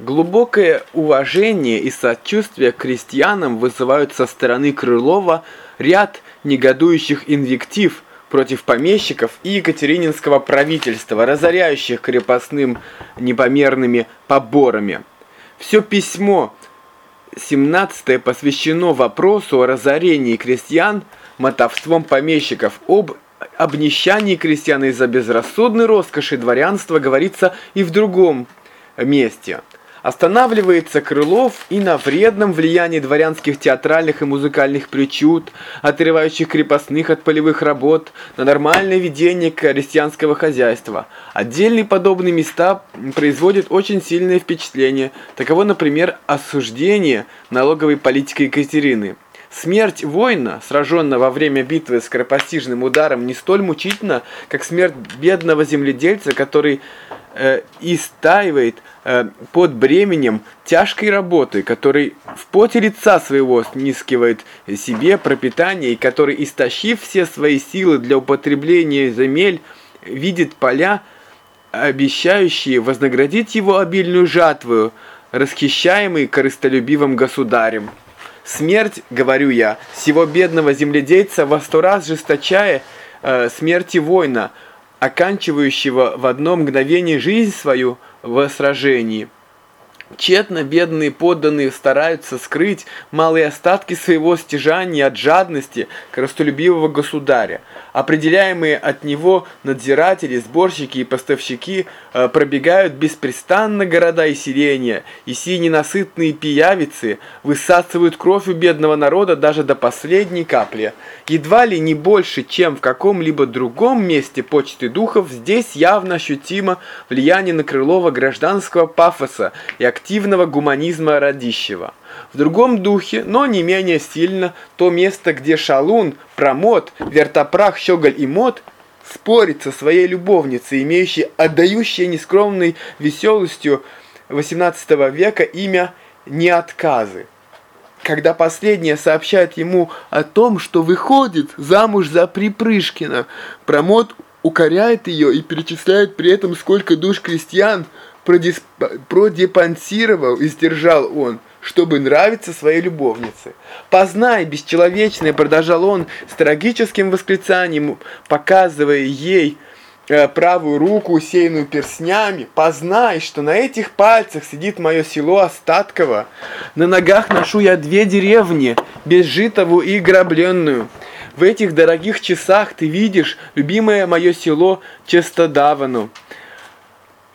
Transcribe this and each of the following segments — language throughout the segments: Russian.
Глубокое уважение и сочувствие к крестьянам вызывают со стороны Крылова ряд негодующих инвектив против помещиков и Екатерининского правительства, разоряющих крепостным непомерными поборами. Все письмо 17 посвящено вопросу о разорении крестьян мотовством помещиков, об обнищании крестьян из-за безрассудной роскоши дворянства говорится и в другом месте – Останавливается Крылов и на вредном влиянии дворянских театральных и музыкальных причуд, отрывающих крепостных от полевых работ, на нормальное ведение крестьянского хозяйства. Отдельные подобные места производят очень сильное впечатление. Таково, например, осуждение налоговой политики Екатерины. Смерть воина, сраженного во время битвы с скоропостижным ударом, не столь мучительна, как смерть бедного земледельца, который истаивает э, под бременем тяжкой работы, который в поте лица своего снискивает себе пропитание и который, истощив все свои силы для употребления земель, видит поля, обещающие вознаградить его обильную жатву, расхищаемый корыстолюбивым государем. Смерть, говорю я, всего бедного земледельца во сто раз жесточая э, смерти воина – оканчивающего в одно мгновение жизнь свою в сражении. Тщетно бедные подданные стараются скрыть малые остатки своего стяжания от жадности коростолюбивого государя. Определяемые от него надзиратели, сборщики и поставщики э, пробегают беспрестанно города и селения, и сии ненасытные пиявицы высасывают кровь у бедного народа даже до последней капли. Едва ли не больше, чем в каком-либо другом месте почты духов, здесь явно ощутимо влияние на Крылова гражданского пафоса и активного гуманизма Радищева. В другом духе, но не менее сильно, то место, где Шалун, Промот, Вертопрах, Щеголь и Мот спорит со своей любовницей, имеющей отдающей нескромной веселостью XVIII века имя Неотказы. Когда последняя сообщает ему о том, что выходит замуж за Припрышкина, Промот укоряет ее и перечисляет при этом, сколько душ крестьян продепансировал и сдержал он – чтобы нравиться своей любовнице. «Познай, бесчеловечное!» – продолжал он с трагическим восклицанием, показывая ей э, правую руку, усеянную перстнями. «Познай, что на этих пальцах сидит мое село Остатково. На ногах ношу я две деревни, безжитову и грабленную». В этих дорогих часах ты видишь любимое мое село Честодавану.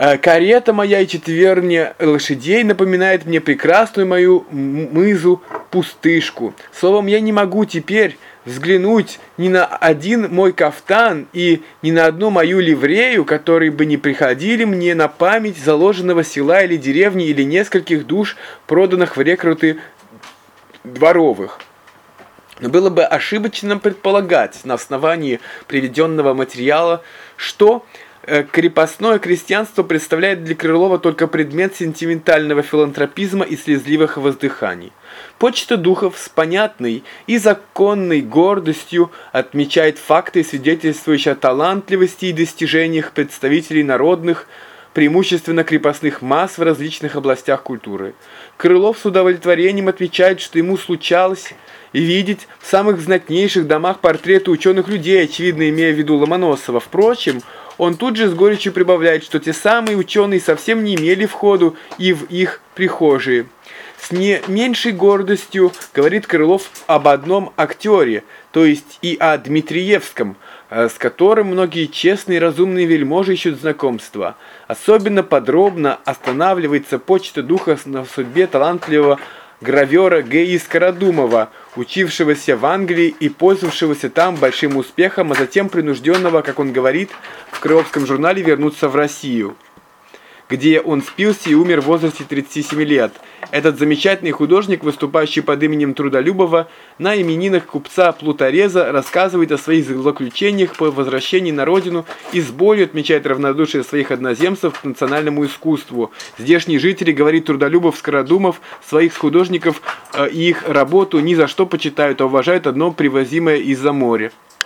Э, карета моя и четверня лошадей напоминает мне прекрасную мою мызу пустышку. Словом, я не могу теперь взглянуть ни на один мой кафтан и ни на одну мою ливрею, которые бы не приходили мне на память заложенного села или деревни или нескольких душ, проданных в рекруты дворовых. Но было бы ошибочно предполагать на основании приведенного материала, что крепостное крестьянство представляет для Крылова только предмет сентиментального филантропизма и слезливых воздыханий. Почта духов с понятной и законной гордостью отмечает факты, свидетельствующие о талантливости и достижениях представителей народных, преимущественно крепостных масс в различных областях культуры. Крылов с удовлетворением отмечает, что ему случалось видеть в самых знатнейших домах портреты ученых людей, очевидно имея в виду Ломоносова. Впрочем, тут же с горечью прибавляет, что те самые ученые совсем не имели входу и в их прихожие. С не меньшей гордостью говорит Крылов об одном актере, то есть и о Дмитриевском, э, с которым многие честные и разумные вельможи ищут знакомства. Особенно подробно останавливается почта духа на судьбе талантливого гравера Г.И. Скородумова, учившегося в Англии и пользовавшегося там большим успехом, а затем принужденного, как он говорит, в Крыловском журнале вернуться в Россию где он спился и умер в возрасте 37 лет. Этот замечательный художник, выступающий под именем Трудолюбова, на именинах купца Плутореза рассказывает о своих злоключениях по возвращении на родину и с болью отмечает равнодушие своих одноземцев к национальному искусству. Здешние жители, говорит Трудолюбов Скородумов, своих художников э, и их работу ни за что почитают, а уважают одно привозимое из-за моря.